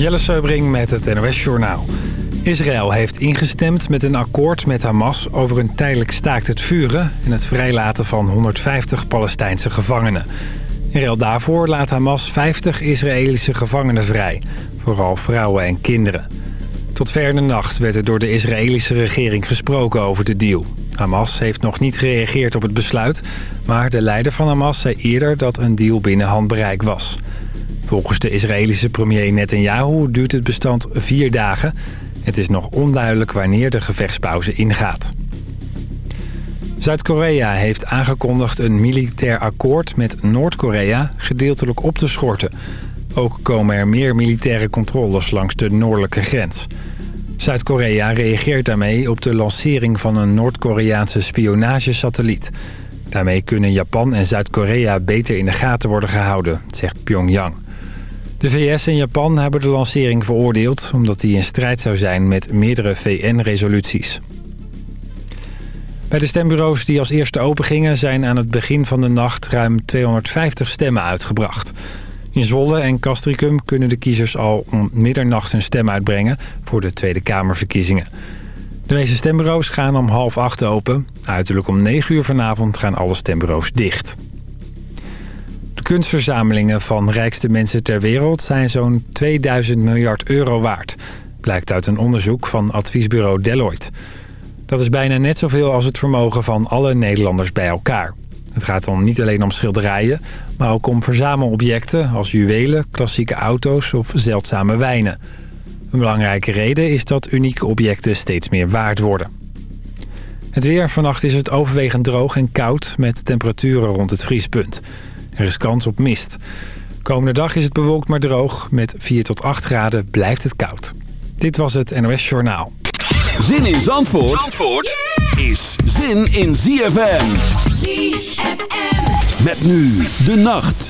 Jelle Seubring met het NOS Journaal. Israël heeft ingestemd met een akkoord met Hamas over een tijdelijk staakt het vuren... en het vrijlaten van 150 Palestijnse gevangenen. In ruil daarvoor laat Hamas 50 Israëlische gevangenen vrij. Vooral vrouwen en kinderen. Tot ver in de nacht werd er door de Israëlische regering gesproken over de deal. Hamas heeft nog niet gereageerd op het besluit... maar de leider van Hamas zei eerder dat een deal binnen handbereik was... Volgens de Israëlische premier Netanyahu duurt het bestand vier dagen. Het is nog onduidelijk wanneer de gevechtspauze ingaat. Zuid-Korea heeft aangekondigd een militair akkoord met Noord-Korea gedeeltelijk op te schorten. Ook komen er meer militaire controles langs de noordelijke grens. Zuid-Korea reageert daarmee op de lancering van een Noord-Koreaanse spionagesatelliet. Daarmee kunnen Japan en Zuid-Korea beter in de gaten worden gehouden, zegt Pyongyang. De VS en Japan hebben de lancering veroordeeld... omdat die in strijd zou zijn met meerdere VN-resoluties. Bij de stembureaus die als eerste opengingen... zijn aan het begin van de nacht ruim 250 stemmen uitgebracht. In Zwolle en Castricum kunnen de kiezers al om middernacht hun stem uitbrengen... voor de Tweede Kamerverkiezingen. De meeste stembureaus gaan om half acht open. Uiterlijk om 9 uur vanavond gaan alle stembureaus dicht. Kunstverzamelingen van rijkste mensen ter wereld zijn zo'n 2000 miljard euro waard. Blijkt uit een onderzoek van adviesbureau Deloitte. Dat is bijna net zoveel als het vermogen van alle Nederlanders bij elkaar. Het gaat dan niet alleen om schilderijen, maar ook om verzamelobjecten als juwelen, klassieke auto's of zeldzame wijnen. Een belangrijke reden is dat unieke objecten steeds meer waard worden. Het weer. Vannacht is het overwegend droog en koud met temperaturen rond het vriespunt. Er is kans op mist. Komende dag is het bewolkt maar droog. Met 4 tot 8 graden blijft het koud. Dit was het NOS Journaal. Zin in Zandvoort, Zandvoort is zin in ZFM. ZFM. Met nu de nacht.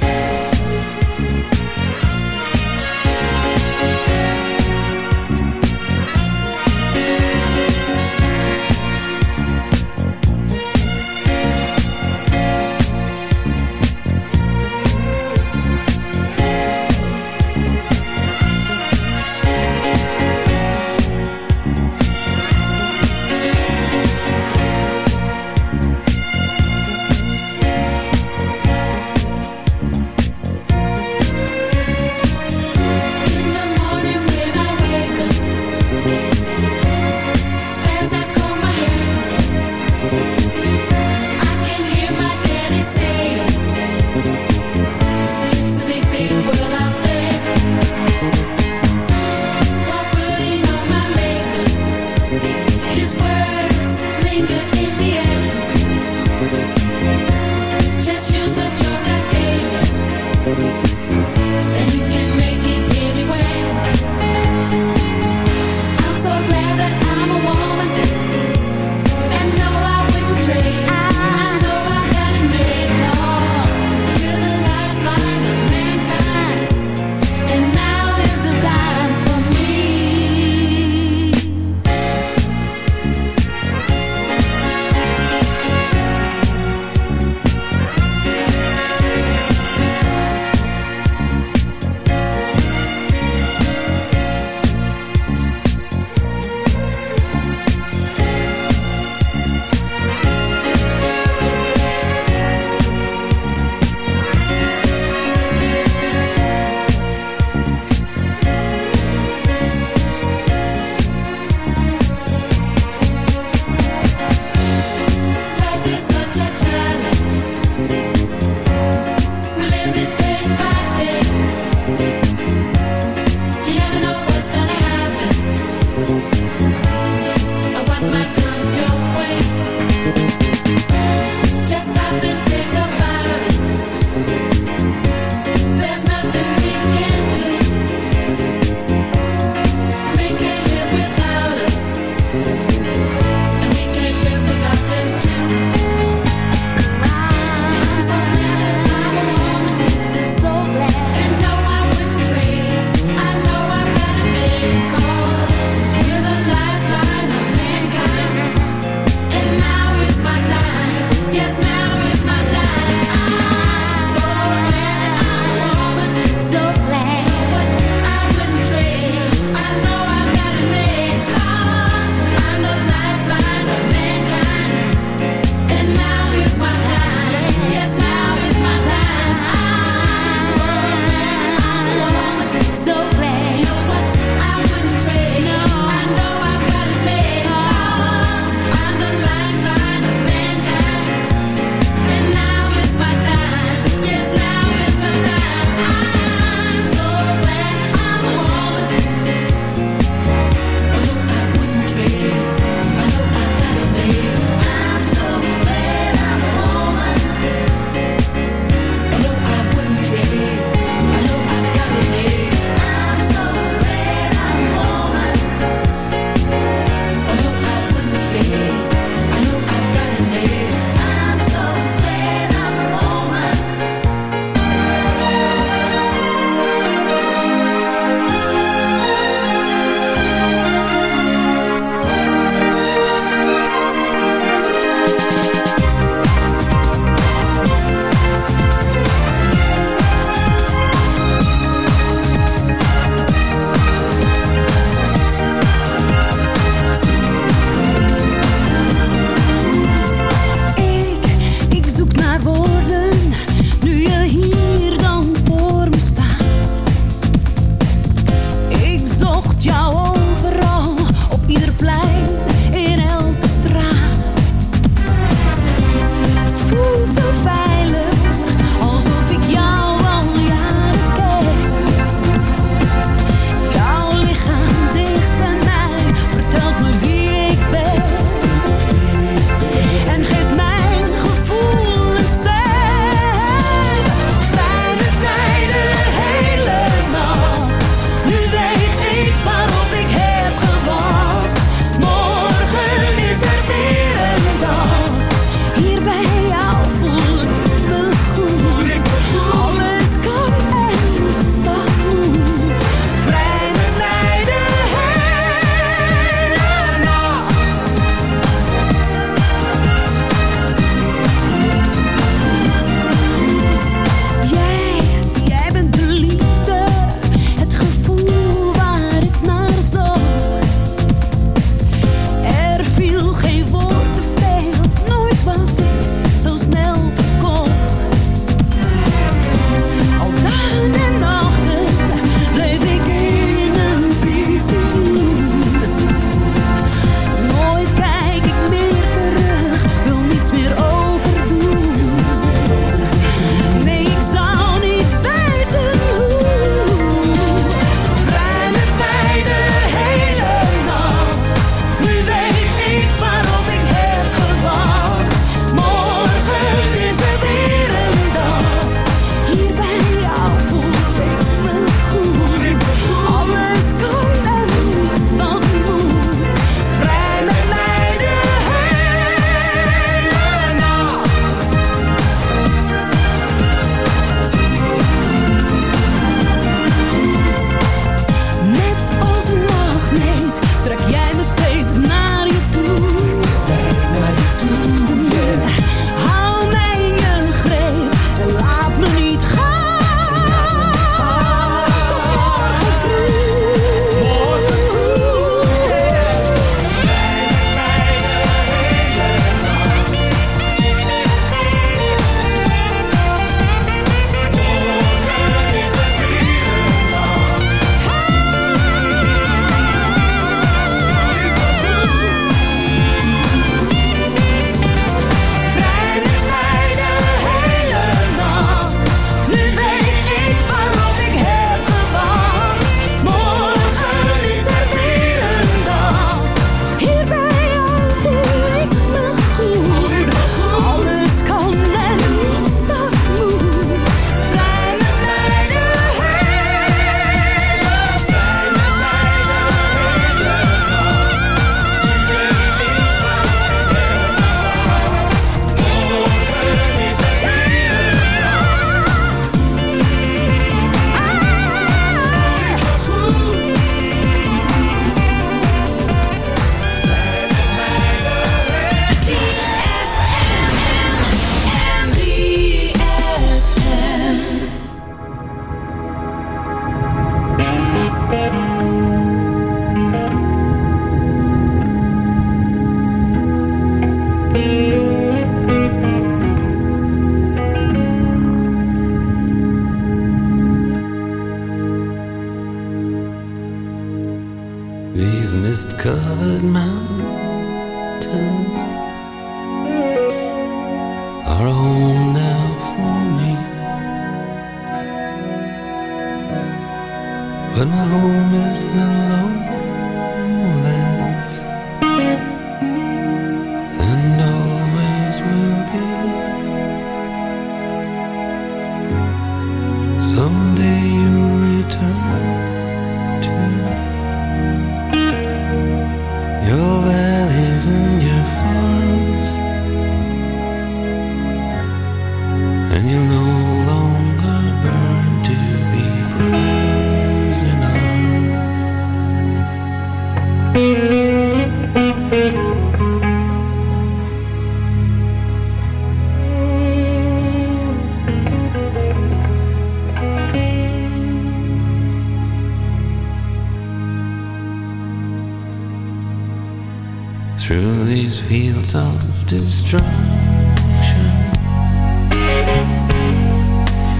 through these fields of destruction.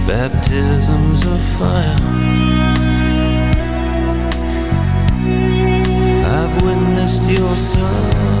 Baptisms of fire. I've witnessed your sorrow.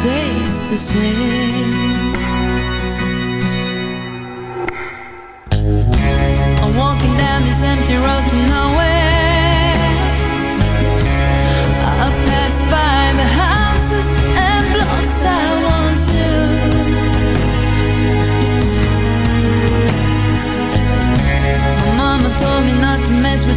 stays the same. I'm walking down this empty road to nowhere. I pass by the houses and blocks I once knew. My mama told me not to mess with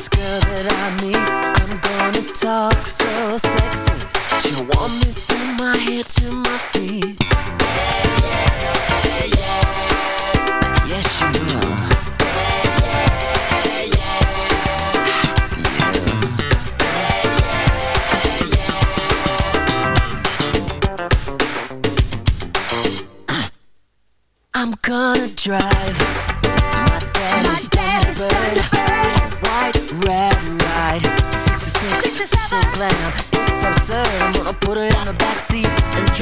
This girl that I need, I'm gonna talk so sexy. She want me from my head to my feet. Yeah, yeah, yeah. Yes, she will. I'm gonna drive